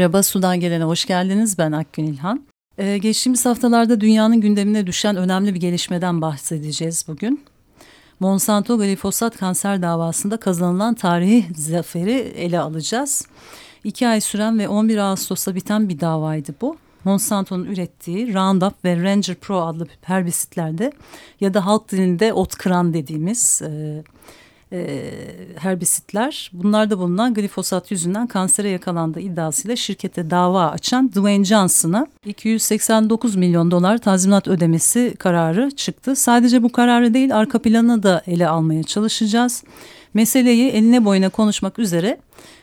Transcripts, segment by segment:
Merhaba Sudan Gelen'e hoş geldiniz. Ben Akgün İlhan. Ee, geçtiğimiz haftalarda dünyanın gündemine düşen önemli bir gelişmeden bahsedeceğiz bugün. Monsanto glifosat kanser davasında kazanılan tarihi zaferi ele alacağız. İki ay süren ve 11 Ağustos'ta biten bir davaydı bu. Monsanto'nun ürettiği Roundup ve Ranger Pro adlı herbisitlerde ya da halk dilinde ot kıran dediğimiz e, e, herbisitler bunlarda bulunan glifosat yüzünden kansere yakalandığı iddiasıyla şirkete dava açan Dwayne Johnson'a 289 milyon dolar tazminat ödemesi kararı çıktı. Sadece bu kararı değil arka planını da ele almaya çalışacağız. Meseleyi eline boyuna konuşmak üzere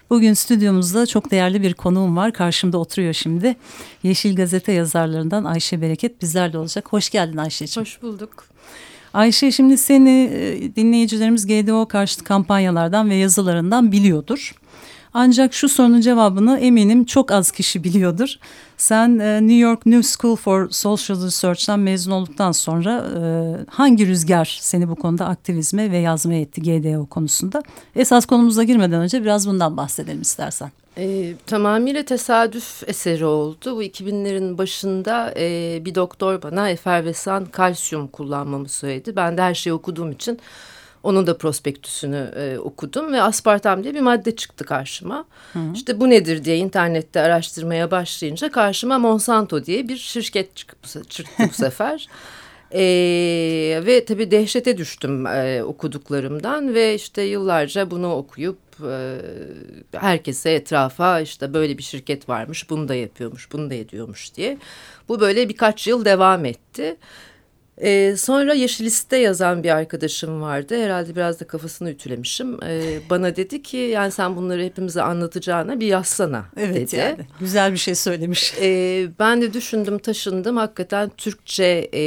Bugün stüdyomuzda çok değerli bir konuğum var. Karşımda oturuyor şimdi. Yeşil Gazete yazarlarından Ayşe Bereket bizlerle olacak. Hoş geldin Ayşe'ciğim. Hoş bulduk. Ayşe şimdi seni e, dinleyicilerimiz GDO karşıtı kampanyalardan ve yazılarından biliyordur. Ancak şu sorunun cevabını eminim çok az kişi biliyordur. Sen e, New York New School for Social Research'tan mezun olduktan sonra e, hangi rüzgar seni bu konuda aktivizme ve yazmaya etti GDO konusunda? Esas konumuza girmeden önce biraz bundan bahsedelim istersen. E, tamamıyla tesadüf eseri oldu. Bu 2000'lerin başında e, bir doktor bana efervesan kalsiyum kullanmamı söyledi. Ben de her şeyi okuduğum için onun da prospektüsünü e, okudum ve aspartam diye bir madde çıktı karşıma. Hı. İşte bu nedir diye internette araştırmaya başlayınca karşıma Monsanto diye bir şirket çıktı, çıktı bu sefer. E, ve tabii dehşete düştüm e, okuduklarımdan ve işte yıllarca bunu okuyup e, herkese etrafa işte böyle bir şirket varmış bunu da yapıyormuş bunu da ediyormuş diye. Bu böyle birkaç yıl devam etti. Ee, sonra Yeşil Liste yazan bir arkadaşım vardı. Herhalde biraz da kafasını ütülemişim. Ee, bana dedi ki yani sen bunları hepimize anlatacağına bir yazsana evet, dedi. Yani, güzel bir şey söylemiş. Ee, ben de düşündüm taşındım. Hakikaten Türkçe e,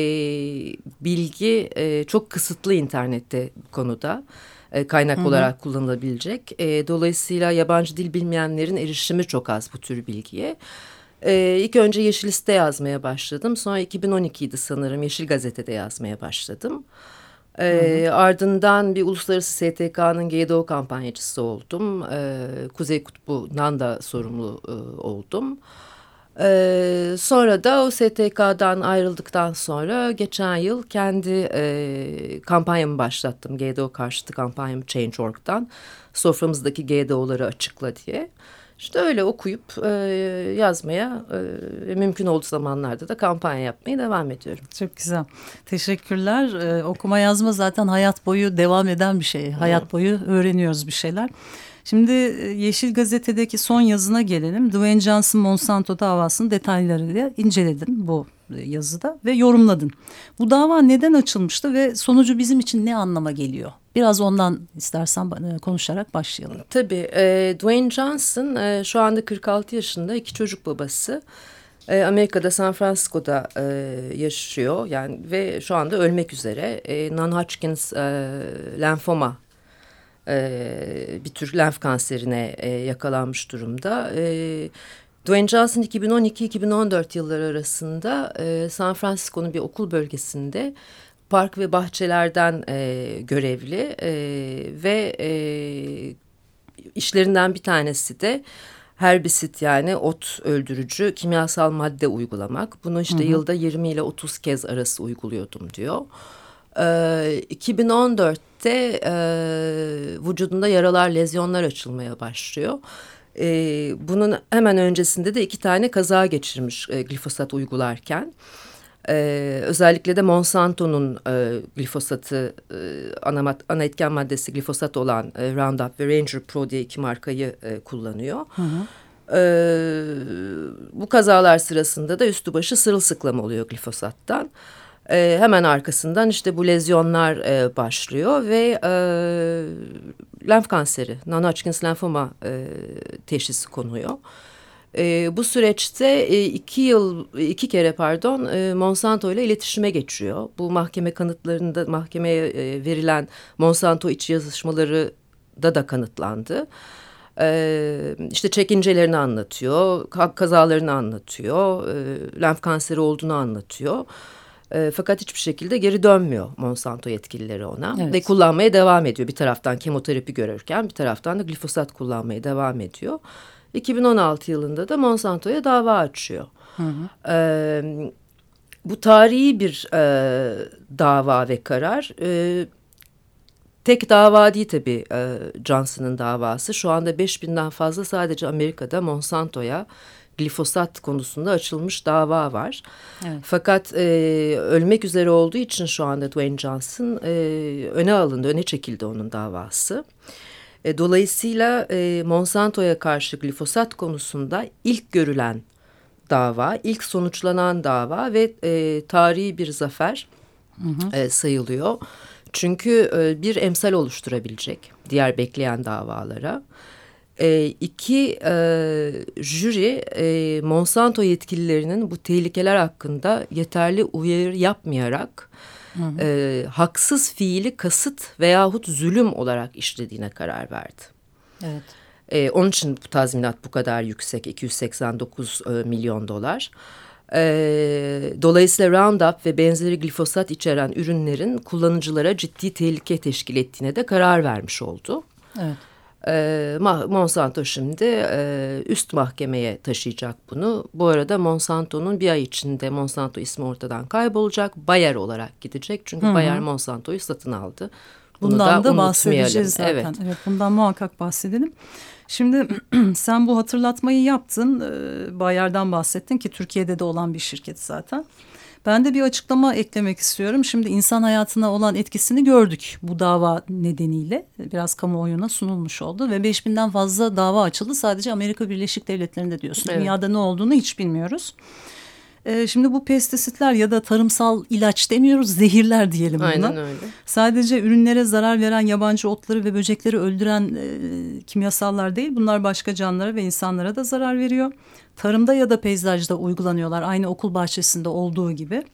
bilgi e, çok kısıtlı internette bu konuda. E, kaynak Hı -hı. olarak kullanılabilecek. E, dolayısıyla yabancı dil bilmeyenlerin erişimi çok az bu tür bilgiye. Ee, ilk önce Yeşil Liste yazmaya başladım. Sonra 2012'ydi sanırım Yeşil Gazete'de yazmaya başladım. Hı hı. Ardından bir uluslararası STK'nın GDO kampanyacısı oldum. Ee, Kuzey Kutbu'ndan da sorumlu e, oldum. Ee, sonra da o STK'dan ayrıldıktan sonra geçen yıl kendi e, kampanyamı başlattım. GDO karşıtı kampanyamı Change.org'dan. Soframızdaki GDO'ları açıkla diye. İşte öyle okuyup e, yazmaya e, mümkün olduğu zamanlarda da kampanya yapmaya devam ediyorum. Çok güzel. Teşekkürler. Ee, okuma yazma zaten hayat boyu devam eden bir şey. Hayat boyu öğreniyoruz bir şeyler. Şimdi e, Yeşil Gazete'deki son yazına gelelim. Dwayne Johnson Monsanto davasının detaylarıyla inceledin bu e, yazıda ve yorumladın. Bu dava neden açılmıştı ve sonucu bizim için ne anlama geliyor? Biraz ondan istersen konuşarak başlayalım. Tabii. E, Dwayne Johnson e, şu anda 46 yaşında iki çocuk babası. E, Amerika'da San Francisco'da e, yaşıyor yani ve şu anda ölmek üzere. E, Non-Hodgkins e, lenfoma e, bir tür lenf kanserine e, yakalanmış durumda. E, Dwayne Johnson 2012-2014 yılları arasında e, San Francisco'nun bir okul bölgesinde park ve bahçelerden e, görevli e, ve e, işlerinden bir tanesi de herbisit yani ot öldürücü kimyasal madde uygulamak. Bunu işte hı hı. yılda 20 ile 30 kez arası uyguluyordum diyor. E, 2014'te e, vücudunda yaralar, lezyonlar açılmaya başlıyor. E, bunun hemen öncesinde de iki tane kaza geçirmiş e, glifosat uygularken. Ee, özellikle de Monsanto'nun e, glifosatı e, ana, ana etken maddesi glifosat olan e, Roundup ve Ranger Pro diye iki markayı e, kullanıyor. Hı hı. E, bu kazalar sırasında da üstü başı sırılsıklam oluyor glifosattan. E, hemen arkasından işte bu lezyonlar e, başlıyor ve e, lenf kanseri, non-Hodgkin's lenfoma e, teşhisi konuyor. E, bu süreçte e, iki yıl, iki kere pardon e, Monsanto ile iletişime geçiyor. Bu mahkeme kanıtlarında mahkemeye e, verilen Monsanto iç yazışmaları da da kanıtlandı. Ee, işte çekincelerini anlatıyor, kazalarını anlatıyor, e, lenf kanseri olduğunu anlatıyor. E, fakat hiçbir şekilde geri dönmüyor Monsanto yetkilileri ona evet. ve kullanmaya devam ediyor. Bir taraftan kemoterapi görürken bir taraftan da glifosat kullanmaya devam ediyor. 2016 yılında da Monsanto'ya dava açıyor. Hı hı. E, bu tarihi bir e, dava ve karar. E, tek dava değil tabii e, Johnson'ın davası. Şu anda 5000'den fazla sadece Amerika'da Monsanto'ya glifosat konusunda açılmış dava var. Evet. Fakat e, ölmek üzere olduğu için şu anda Dwayne Johnson e, öne alındı, öne çekildi onun davası. E, dolayısıyla e, Monsanto'ya karşı glifosat konusunda ilk görülen dava, ilk sonuçlanan dava ve e, tarihi bir zafer hı hı. E, sayılıyor. Çünkü e, bir emsal oluşturabilecek diğer bekleyen davalara. E, iki e, jüri e, Monsanto yetkililerinin bu tehlikeler hakkında yeterli uyarı yapmayarak hı hı. E, haksız fiili kasıt veyahut zulüm olarak işlediğine karar verdi. Evet. E, onun için bu tazminat bu kadar yüksek 289 e, milyon dolar. E, dolayısıyla Roundup ve benzeri glifosat içeren ürünlerin kullanıcılara ciddi tehlike teşkil ettiğine de karar vermiş oldu. Evet. E, Monsanto şimdi e, üst mahkemeye taşıyacak bunu. Bu arada Monsanto'nun bir ay içinde Monsanto ismi ortadan kaybolacak. Bayer olarak gidecek. Çünkü Hı -hı. Bayer Monsanto'yu satın aldı. Bunu bundan da, da bahsedeceğiz zaten. Evet. evet, bundan muhakkak bahsedelim. Şimdi sen bu hatırlatmayı yaptın. Bayer'den bahsettin ki Türkiye'de de olan bir şirket zaten. Ben de bir açıklama eklemek istiyorum. Şimdi insan hayatına olan etkisini gördük bu dava nedeniyle. Biraz kamuoyuna sunulmuş oldu ve 5000'den fazla dava açıldı. Sadece Amerika Birleşik Devletleri'nde diyorsun. Evet. Dünyada ne olduğunu hiç bilmiyoruz. Ee, şimdi bu pestisitler ya da tarımsal ilaç demiyoruz, zehirler diyelim buna. Aynen öyle. Sadece ürünlere zarar veren yabancı otları ve böcekleri öldüren e, kimyasallar değil. Bunlar başka canlılara ve insanlara da zarar veriyor. Tarımda ya da peyzajda uygulanıyorlar aynı okul bahçesinde olduğu gibi.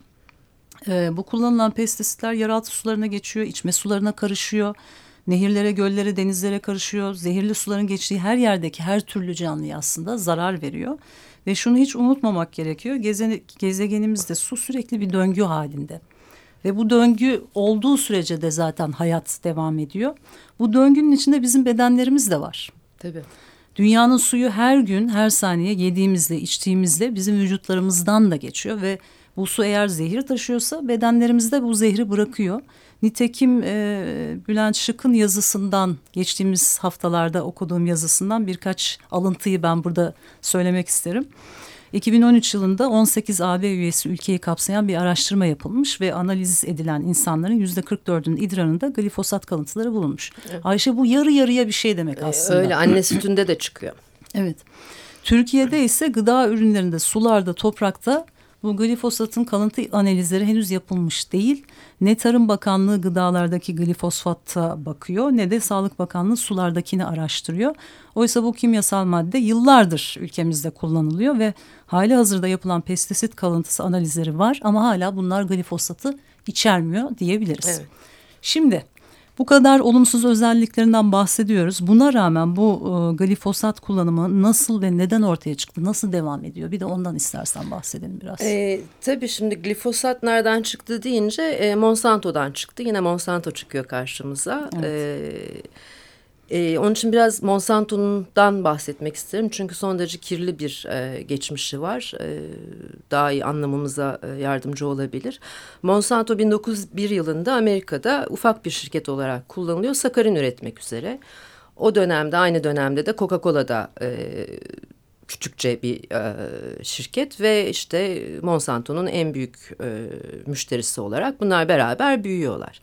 Ee, bu kullanılan pestisitler yeraltı sularına geçiyor, içme sularına karışıyor. Nehirlere, göllere, denizlere karışıyor. Zehirli suların geçtiği her yerdeki her türlü canlıya aslında zarar veriyor. Ve şunu hiç unutmamak gerekiyor. Geze, gezegenimizde su sürekli bir döngü halinde. Ve bu döngü olduğu sürece de zaten hayat devam ediyor. Bu döngünün içinde bizim bedenlerimiz de var. Tabii. Dünyanın suyu her gün, her saniye yediğimizle, içtiğimizle bizim vücutlarımızdan da geçiyor ve bu su eğer zehir taşıyorsa bedenlerimizde bu zehri bırakıyor. Nitekim e, Bülent Şık'ın yazısından geçtiğimiz haftalarda okuduğum yazısından birkaç alıntıyı ben burada söylemek isterim. 2013 yılında 18 AB üyesi ülkeyi kapsayan bir araştırma yapılmış ve analiz edilen insanların yüzde 44'ünün idrarında glifosat kalıntıları bulunmuş. Evet. Ayşe bu yarı yarıya bir şey demek ee, aslında. Öyle anne sütünde de çıkıyor. Evet. Türkiye'de ise gıda ürünlerinde, sularda, toprakta bu glifosatın kalıntı analizleri henüz yapılmış değil. Ne Tarım Bakanlığı gıdalardaki glifosfatta bakıyor ne de Sağlık Bakanlığı sulardakini araştırıyor. Oysa bu kimyasal madde yıllardır ülkemizde kullanılıyor ve hali hazırda yapılan pestisit kalıntısı analizleri var ama hala bunlar glifosatı içermiyor diyebiliriz. Evet. Şimdi bu kadar olumsuz özelliklerinden bahsediyoruz. Buna rağmen bu e, glifosat kullanımı nasıl ve neden ortaya çıktı? Nasıl devam ediyor? Bir de ondan istersen bahsedelim biraz. E, tabii şimdi glifosat nereden çıktı deyince e, Monsanto'dan çıktı. Yine Monsanto çıkıyor karşımıza. Evet. E, ee, onun için biraz Monsanto'dan bahsetmek isterim. Çünkü son derece kirli bir e, geçmişi var. E, daha iyi anlamamıza e, yardımcı olabilir. Monsanto 1901 yılında Amerika'da ufak bir şirket olarak kullanılıyor. Sakarin üretmek üzere. O dönemde aynı dönemde de Coca-Cola'da e, küçükçe bir e, şirket ve işte Monsanto'nun en büyük e, müşterisi olarak bunlar beraber büyüyorlar.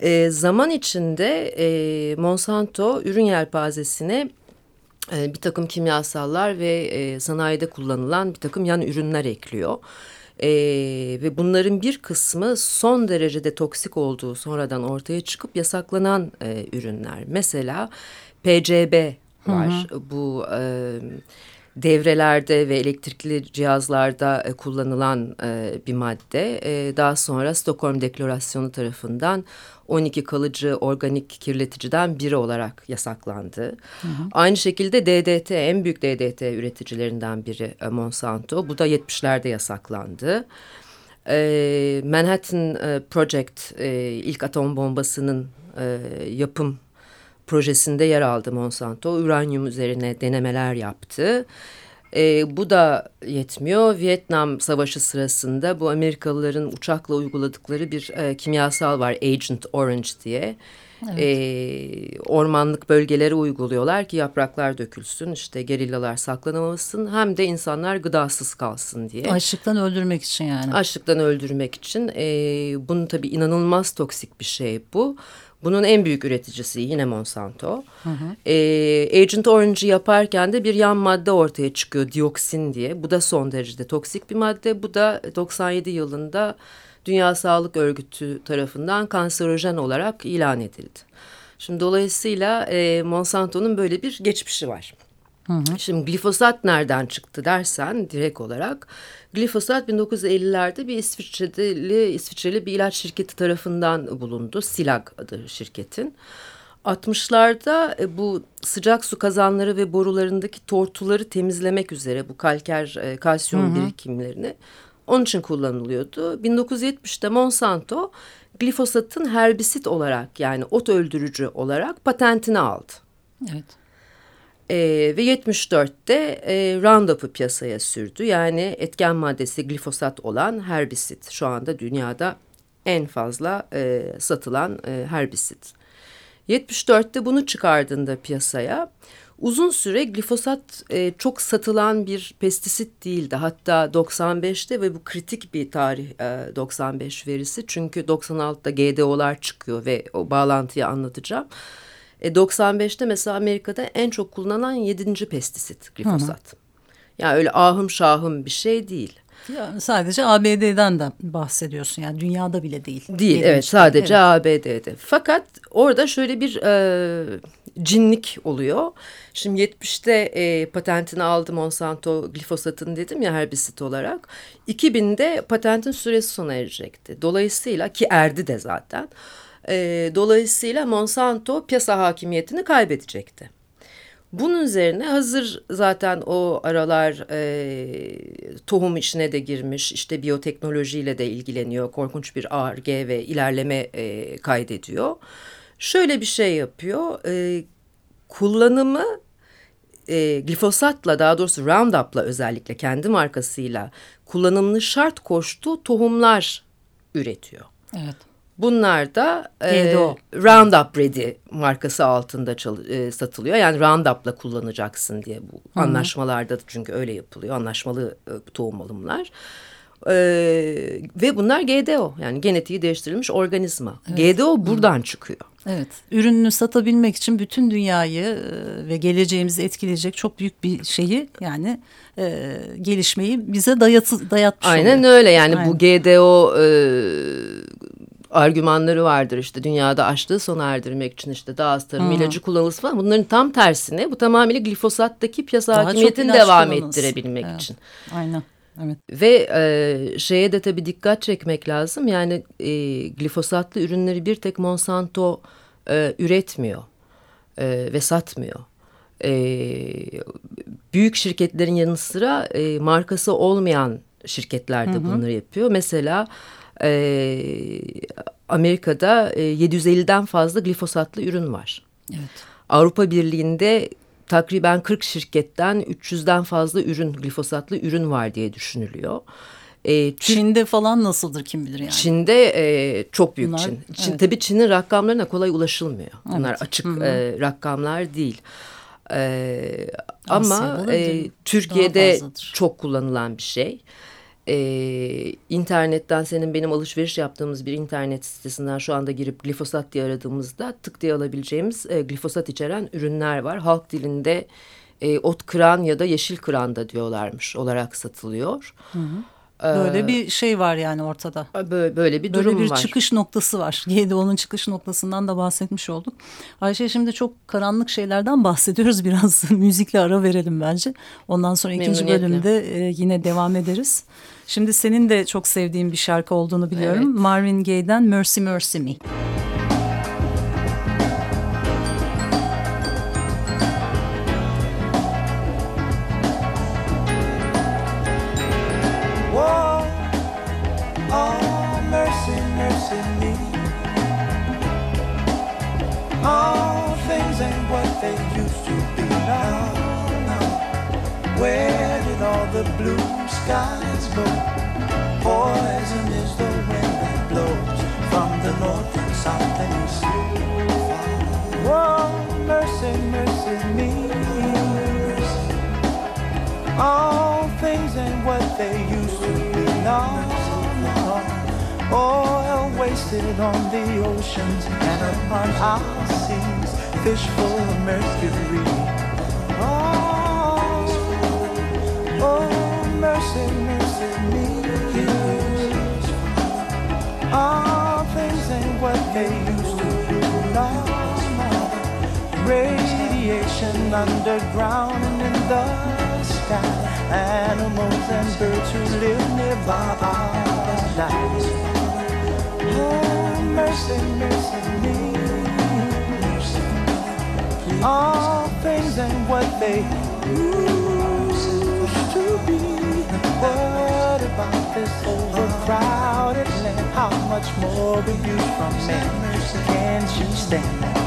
E, zaman içinde e, Monsanto ürün yelpazesine e, bir takım kimyasallar ve e, sanayide kullanılan bir takım yan ürünler ekliyor. E, ve bunların bir kısmı son derecede toksik olduğu sonradan ortaya çıkıp yasaklanan e, ürünler. Mesela PCB var. Hı hı. Bu e, devrelerde ve elektrikli cihazlarda e, kullanılan e, bir madde. E, daha sonra Stockholm Deklarasyonu tarafından 12 kalıcı organik kirleticiden biri olarak yasaklandı. Hı hı. Aynı şekilde DDT en büyük DDT üreticilerinden biri e, Monsanto. Bu da 70'lerde yasaklandı. E, Manhattan e, Project e, ilk atom bombasının e, yapım projesinde yer aldı Monsanto. Uranyum üzerine denemeler yaptı. E, bu da yetmiyor. Vietnam Savaşı sırasında bu Amerikalıların uçakla uyguladıkları bir e, kimyasal var Agent Orange diye. Evet. E, ormanlık bölgelere uyguluyorlar ki yapraklar dökülsün işte gerillalar saklanamasın hem de insanlar gıdasız kalsın diye. Açlıktan öldürmek için yani. Açlıktan öldürmek için e, bunun tabii inanılmaz toksik bir şey bu. Bunun en büyük üreticisi yine Monsanto. Hı hı. E, Agent Orange'ı yaparken de bir yan madde ortaya çıkıyor dioksin diye. Bu da son derecede toksik bir madde. Bu da 97 yılında Dünya Sağlık Örgütü tarafından kanserojen olarak ilan edildi. Şimdi dolayısıyla e, Monsanto'nun böyle bir geçmişi var. Hı hı. Şimdi glifosat nereden çıktı dersen direkt olarak glifosat 1950'lerde bir İsviçreli, İsviçreli bir ilaç şirketi tarafından bulundu. Silag adı şirketin. 60'larda e, bu sıcak su kazanları ve borularındaki tortuları temizlemek üzere bu kalker e, kalsiyum hı hı. birikimlerini onun için kullanılıyordu. 1970'te Monsanto glifosatın herbisit olarak yani ot öldürücü olarak patentini aldı. Evet. E, ve 74'te e, Roundup'ı piyasaya sürdü. Yani etken maddesi glifosat olan herbisit. Şu anda dünyada en fazla e, satılan e, herbisit. 74'te bunu çıkardığında piyasaya uzun süre glifosat e, çok satılan bir pestisit değildi. Hatta 95'te ve bu kritik bir tarih e, 95 verisi. Çünkü 96'da GDO'lar çıkıyor ve o bağlantıyı anlatacağım. E, 95'te mesela Amerika'da en çok kullanılan yedinci pestisit glifosat. Hı hı. Yani öyle ahım şahım bir şey değil. Yani sadece ABD'den de bahsediyorsun yani dünyada bile değil. Değil evet sadece evet. ABD'de. Fakat orada şöyle bir e, cinlik oluyor. Şimdi 70'te e, patentini aldı Monsanto glifosatın dedim ya herbisit olarak. 2000'de patentin süresi sona erecekti. Dolayısıyla ki erdi de zaten. E, dolayısıyla Monsanto piyasa hakimiyetini kaybedecekti. Bunun üzerine hazır zaten o aralar e, tohum işine de girmiş, işte biyoteknolojiyle de ilgileniyor, korkunç bir ARG ve ilerleme e, kaydediyor. Şöyle bir şey yapıyor, e, kullanımı e, glifosatla daha doğrusu Roundup'la özellikle kendi markasıyla kullanımını şart koştuğu tohumlar üretiyor. Evet. Bunlar da e, Roundup Ready markası altında e, satılıyor. Yani Roundup'la kullanacaksın diye bu Hı -hı. anlaşmalarda çünkü öyle yapılıyor. Anlaşmalı e, tohum alımlar. E, ve bunlar GDO yani genetiği değiştirilmiş organizma. Evet. GDO buradan Hı. çıkıyor. Evet, ürününü satabilmek için bütün dünyayı e, ve geleceğimizi etkileyecek çok büyük bir şeyi yani e, gelişmeyi bize dayatı, dayatmış Aynen oluyor. öyle yani Aynen. bu GDO e, argümanları vardır işte dünyada açlığı sona erdirmek için işte daha az tarım ilacı kullanılması falan. Bunların tam tersine bu tamamıyla glifosattaki piyasa daha hakimiyetini devam ettirebilmek evet. için. Aynen. Evet. Ve e, şeye de tabii dikkat çekmek lazım. Yani e, glifosatlı ürünleri bir tek Monsanto e, üretmiyor e, ve satmıyor. E, büyük şirketlerin yanı sıra e, markası olmayan şirketler de bunları yapıyor. Mesela e, Amerika'da e, 750'den fazla glifosatlı ürün var. Evet. Avrupa Birliği'nde takriben 40 şirketten 300'den fazla ürün glifosatlı ürün var diye düşünülüyor. E, Çin'de falan nasıldır kim bilir yani. Çin'de e, çok büyük Bunlar, Çin. Çin evet. Tabii Çin'in rakamlarına kolay ulaşılmıyor. Bunlar evet. açık E, rakamlar değil. E, ama e, Türkiye'de çok kullanılan bir şey e, internetten senin benim alışveriş yaptığımız bir internet sitesinden şu anda girip glifosat diye aradığımızda tık diye alabileceğimiz e, glifosat içeren ürünler var. Halk dilinde e, ot kıran ya da yeşil kıran da diyorlarmış olarak satılıyor. Hı hı. Böyle bir şey var yani ortada. Böyle, böyle bir durum var. Böyle bir var. çıkış noktası var. GDO'nun çıkış noktasından da bahsetmiş olduk. Ayşe şimdi çok karanlık şeylerden bahsediyoruz. Biraz müzikle ara verelim bence. Ondan sonra ikinci bölümde e, yine devam ederiz. Şimdi senin de çok sevdiğin bir şarkı olduğunu biliyorum. Evet. Marvin Gaye'den Mercy Mercy Me. Wasted on the oceans and upon our seas. Fish full of mercury. Oh, oh, mercy, mercy me. All things ain't what they used to be. No, no. Radiation underground and in the sky. Animals and birds who live nearby are dying. All things ain't what they used to be. What about this overcrowded land? How much more you from me? Can't you stand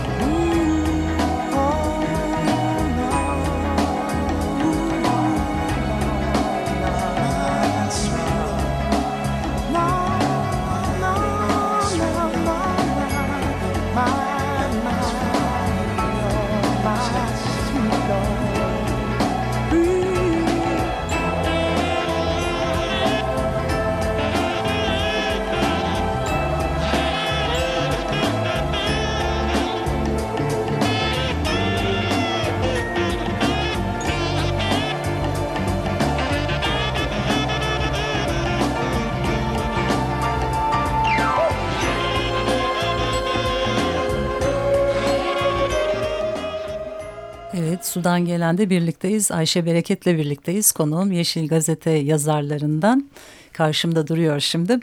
Sudan gelen de birlikteyiz. Ayşe Bereket'le birlikteyiz. Konuğum Yeşil Gazete yazarlarından. Karşımda duruyor şimdi.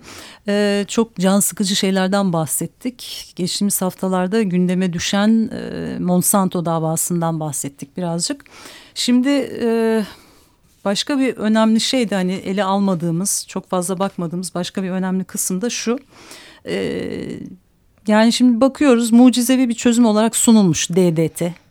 Ee, çok can sıkıcı şeylerden bahsettik. Geçtiğimiz haftalarda gündeme düşen e, Monsanto davasından bahsettik birazcık. Şimdi e, başka bir önemli şey de hani ele almadığımız, çok fazla bakmadığımız başka bir önemli kısım da şu. E, yani şimdi bakıyoruz mucizevi bir çözüm olarak sunulmuş DDT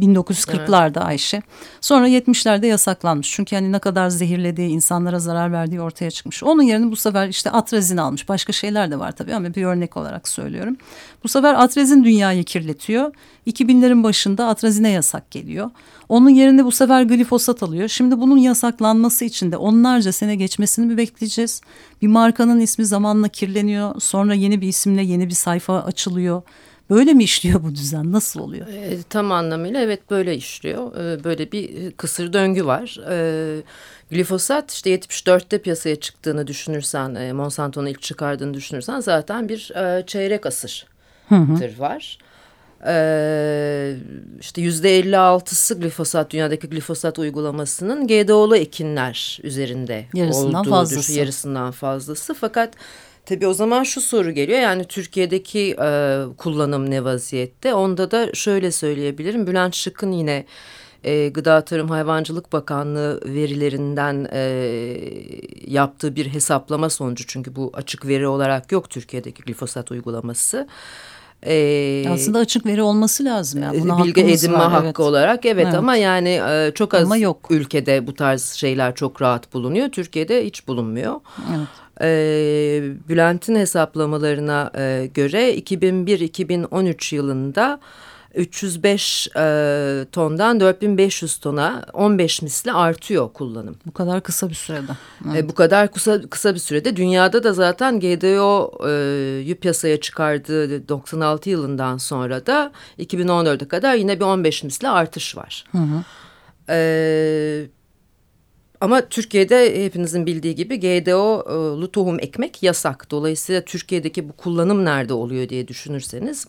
1940'larda evet. Ayşe. Sonra 70'lerde yasaklanmış. Çünkü hani ne kadar zehirlediği, insanlara zarar verdiği ortaya çıkmış. Onun yerine bu sefer işte atrezin almış. Başka şeyler de var tabii ama bir örnek olarak söylüyorum. Bu sefer atrezin dünyayı kirletiyor. 2000'lerin başında atrazine yasak geliyor. Onun yerine bu sefer glifosat alıyor. Şimdi bunun yasaklanması için de onlarca sene geçmesini mi bekleyeceğiz? Bir markanın ismi zamanla kirleniyor. Sonra yeni bir isimle yeni bir sayfa açılıyor. Böyle mi işliyor bu düzen? Nasıl oluyor? E, tam anlamıyla evet böyle işliyor. E, böyle bir kısır döngü var. E, glifosat işte 74'te piyasaya çıktığını düşünürsen, e, Monsanto'nun ilk çıkardığını düşünürsen zaten bir e, çeyrek asırdır var. Ee, işte yüzde 56'sı glifosat dünyadaki glifosat uygulamasının GDO'lu ekinler üzerinde yarısından olduğu fazlası. yarısından fazlası. Fakat Tabii o zaman şu soru geliyor yani Türkiye'deki e, kullanım ne vaziyette? Onda da şöyle söyleyebilirim. Bülent Şık'ın yine e, Gıda Tarım Hayvancılık Bakanlığı verilerinden e, yaptığı bir hesaplama sonucu. Çünkü bu açık veri olarak yok Türkiye'deki glifosat uygulaması. Ee, Aslında açık veri olması lazım. Yani. Buna bilgi edinme var, hakkı evet. olarak evet, evet ama yani e, çok az ama yok. ülkede bu tarz şeyler çok rahat bulunuyor. Türkiye'de hiç bulunmuyor. Evet. E, Bülent'in hesaplamalarına e, göre 2001-2013 yılında 305 e, tondan 4500 tona 15 misli artıyor kullanım. Bu kadar kısa bir sürede. Evet. E, bu kadar kısa kısa bir sürede dünyada da zaten GDO'yu e, piyasaya çıkardığı 96 yılından sonra da 2014'e kadar yine bir 15 misli artış var. Hı hı. E, ama Türkiye'de hepinizin bildiği gibi GDO'lu tohum ekmek yasak. Dolayısıyla Türkiye'deki bu kullanım nerede oluyor diye düşünürseniz...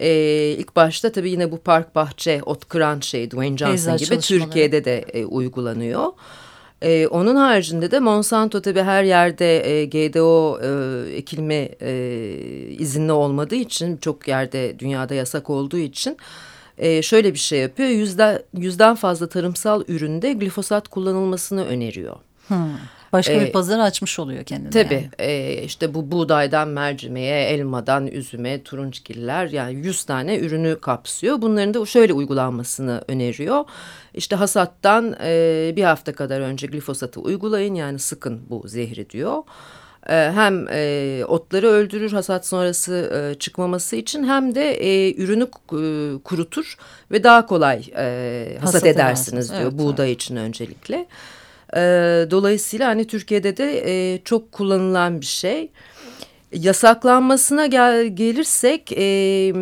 E, ilk başta tabii yine bu park bahçe, ot kıran şey Dwayne Johnson gibi Türkiye'de de e, uygulanıyor. E, onun haricinde de Monsanto tabii her yerde e, GDO e, ekilme e, izinli olmadığı için çok yerde dünyada yasak olduğu için e, şöyle bir şey yapıyor. Yüzde, yüzden fazla tarımsal üründe glifosat kullanılmasını öneriyor. Hmm. Başka ee, bir pazar açmış oluyor kendine. Tabii yani. e, işte bu buğdaydan mercimeğe, elmadan üzüme, turunçgiller yani 100 tane ürünü kapsıyor. Bunların da şöyle uygulanmasını öneriyor. İşte hasattan e, bir hafta kadar önce glifosatı uygulayın yani sıkın bu zehri diyor hem e, otları öldürür hasat sonrası e, çıkmaması için hem de e, ürünü e, kurutur ve daha kolay e, hasat, hasat edersiniz diyor evet, buğday evet. için öncelikle. E, dolayısıyla hani Türkiye'de de e, çok kullanılan bir şey. Yasaklanmasına gel, gelirsek e,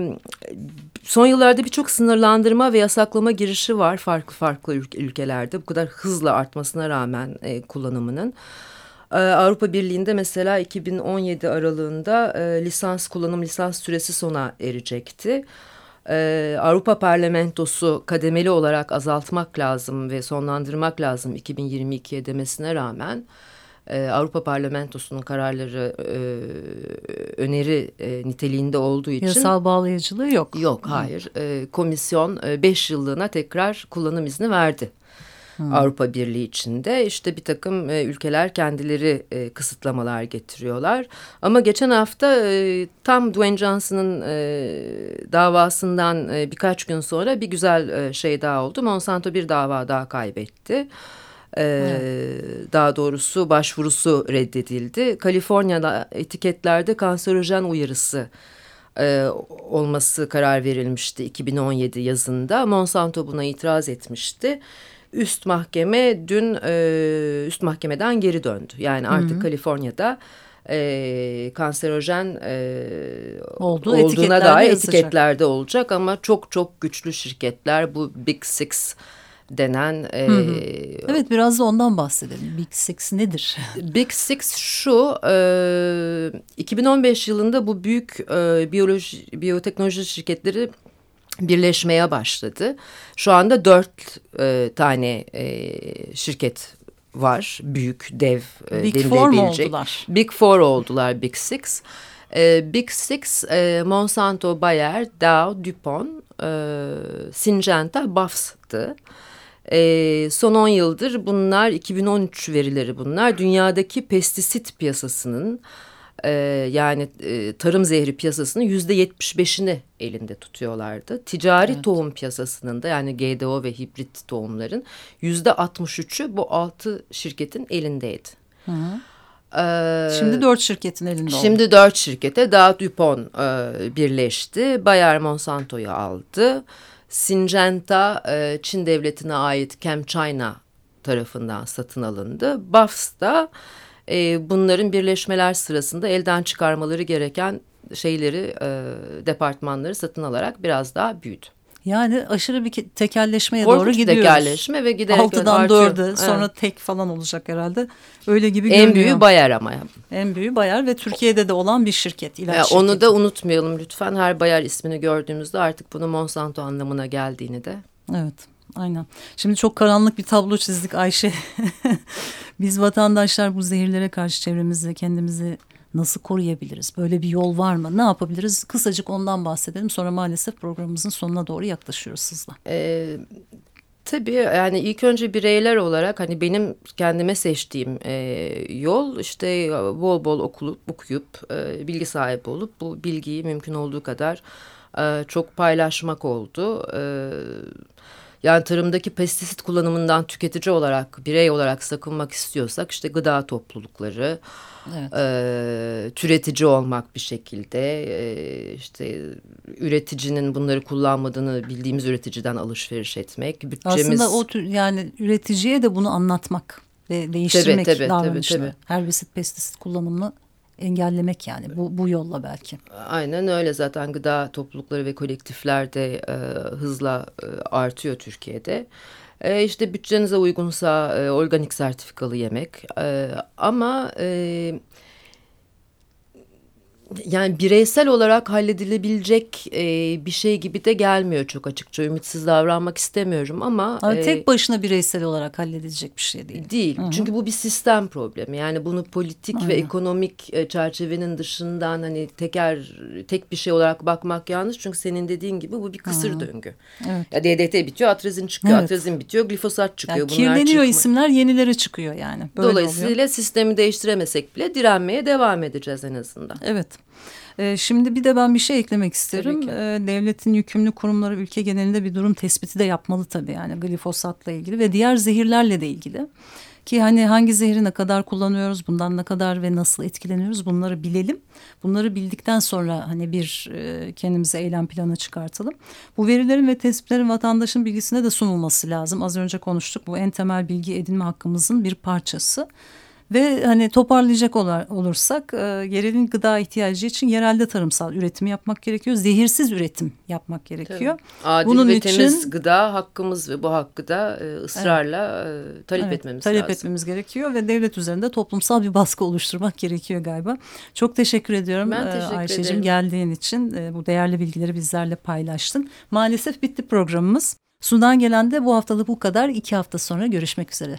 son yıllarda birçok sınırlandırma ve yasaklama girişi var farklı farklı ülkelerde. Bu kadar hızla artmasına rağmen e, kullanımının. Ee, Avrupa Birliği'nde mesela 2017 aralığında e, lisans kullanım lisans süresi sona erecekti. Ee, Avrupa Parlamentosu kademeli olarak azaltmak lazım ve sonlandırmak lazım 2022'ye demesine rağmen e, Avrupa Parlamentosu'nun kararları e, öneri niteliğinde olduğu için yasal bağlayıcılığı yok. Yok, hayır. komisyon 5 yıllığına tekrar kullanım izni verdi. Hmm. Avrupa Birliği içinde işte bir takım e, ülkeler kendileri e, kısıtlamalar getiriyorlar. Ama geçen hafta e, tam Dwayne Johnson'ın e, davasından e, birkaç gün sonra bir güzel e, şey daha oldu. Monsanto bir dava daha kaybetti. Ee, Daha doğrusu başvurusu reddedildi. Kaliforniya'da etiketlerde kanserojen uyarısı e, olması karar verilmişti 2017 yazında. Monsanto buna itiraz etmişti üst mahkeme dün e, üst mahkemeden geri döndü. Yani artık Hı -hı. Kaliforniya'da e, kanserojen e, Olduğu olduğuna dair yazacak. etiketlerde olacak ama çok çok güçlü şirketler bu Big Six denen. E, hı hı. Evet biraz da ondan bahsedelim. Big Six nedir? Big Six şu e, 2015 yılında bu büyük e, biyoloji biyoteknoloji şirketleri birleşmeye başladı. Şu anda dört e, tane e, şirket var. Büyük, dev e, Big Four mu oldular? Big Four oldular, Big Six. E, Big Six, e, Monsanto, Bayer, Dow, DuPont, e, Syngenta, BASF'tı. E, son 10 yıldır bunlar 2013 verileri bunlar. Dünyadaki pestisit piyasasının e, yani e, tarım zehri piyasasının yüzde yetmiş beşini elinde tutuyorlardı. Ticari evet. tohum piyasasının da yani GDO ve hibrit tohumların yüzde altmış üçü bu altı şirketin elindeydi. Hı hı. Ee, şimdi dört şirketin elinde oldu. Şimdi dört şirkete daha DuPont e, birleşti. Bayer Monsanto'yu aldı. Syngenta e, Çin devletine ait ChemChina tarafından satın alındı. BAFS da e, bunların birleşmeler sırasında elden çıkarmaları gereken şeyleri e, departmanları satın alarak biraz daha büyüdü. Yani aşırı bir tekelleşmeye Korkunç doğru gidiyoruz. tekelleşme ve giderek Altıdan dörde sonra evet. tek falan olacak herhalde. Öyle gibi en görünüyor. En büyüğü Bayer ama. En büyüğü Bayer ve Türkiye'de de olan bir şirket. ilaç ya, şirketi. Onu da unutmayalım lütfen. Her Bayer ismini gördüğümüzde artık bunu Monsanto anlamına geldiğini de. Evet. Aynen. Şimdi çok karanlık bir tablo çizdik Ayşe. Biz vatandaşlar bu zehirlere karşı çevremizi, kendimizi nasıl koruyabiliriz? Böyle bir yol var mı? Ne yapabiliriz? Kısacık ondan bahsedelim. Sonra maalesef programımızın sonuna doğru yaklaşıyoruz hızla. Ee, tabii yani ilk önce bireyler olarak hani benim kendime seçtiğim e, yol işte bol bol okulup okuyup e, bilgi sahibi olup bu bilgiyi mümkün olduğu kadar e, çok paylaşmak oldu. Evet yani tarımdaki pestisit kullanımından tüketici olarak, birey olarak sakınmak istiyorsak işte gıda toplulukları, evet. e, türetici olmak bir şekilde, e, işte üreticinin bunları kullanmadığını bildiğimiz üreticiden alışveriş etmek. Bütçemiz... Aslında o tür yani üreticiye de bunu anlatmak ve değiştirmek tabii, tabii, davranışını. Tabii, tabii. Herbisit pestisit kullanımını engellemek yani bu, bu yolla belki. Aynen öyle zaten gıda toplulukları ve kolektifler de e, hızla e, artıyor Türkiye'de. E, işte bütçenize uygunsa e, organik sertifikalı yemek. E, ama e, yani bireysel olarak halledilebilecek e, bir şey gibi de gelmiyor çok açıkça. Ümitsiz davranmak istemiyorum ama... Ama e, tek başına bireysel olarak halledilecek bir şey değil. Değil. Çünkü bu bir sistem problemi. Yani bunu politik ve ekonomik e, çerçevenin dışından hani teker tek bir şey olarak bakmak yanlış. Çünkü senin dediğin gibi bu bir kısır döngü. Evet. Ya DDT bitiyor, atrazin çıkıyor, Evet. atrazin bitiyor, glifosat çıkıyor. Yani Bunlar kirleniyor çıkma- isimler yenileri çıkıyor yani. Böyle Dolayısıyla oluyor. sistemi değiştiremesek bile direnmeye devam edeceğiz en azından. Evet. Ee, şimdi bir de ben bir şey eklemek isterim. Ee, devletin yükümlü kurumları ülke genelinde bir durum tespiti de yapmalı tabii yani glifosatla ilgili ve diğer zehirlerle de ilgili. Ki hani hangi zehri ne kadar kullanıyoruz, bundan ne kadar ve nasıl etkileniyoruz bunları bilelim. Bunları bildikten sonra hani bir e, kendimize eylem planı çıkartalım. Bu verilerin ve tespitlerin vatandaşın bilgisine de sunulması lazım. Az önce konuştuk bu en temel bilgi edinme hakkımızın bir parçası. Ve hani toparlayacak olursak e, yerelin gıda ihtiyacı için yerelde tarımsal üretimi yapmak gerekiyor. Zehirsiz üretim yapmak gerekiyor. Adil Bunun ve için- temiz gıda hakkımız ve bu hakkı da e, ısrarla e, talep Evet, etmemiz talep lazım. etmemiz gerekiyor ve devlet üzerinde toplumsal bir baskı oluşturmak gerekiyor galiba. Çok teşekkür ediyorum Ben e, teşekkür Ayşe'cim geldiğin için e, bu değerli bilgileri bizlerle paylaştın. Maalesef bitti programımız. Sudan gelen de bu haftalık bu kadar. İki hafta sonra görüşmek üzere.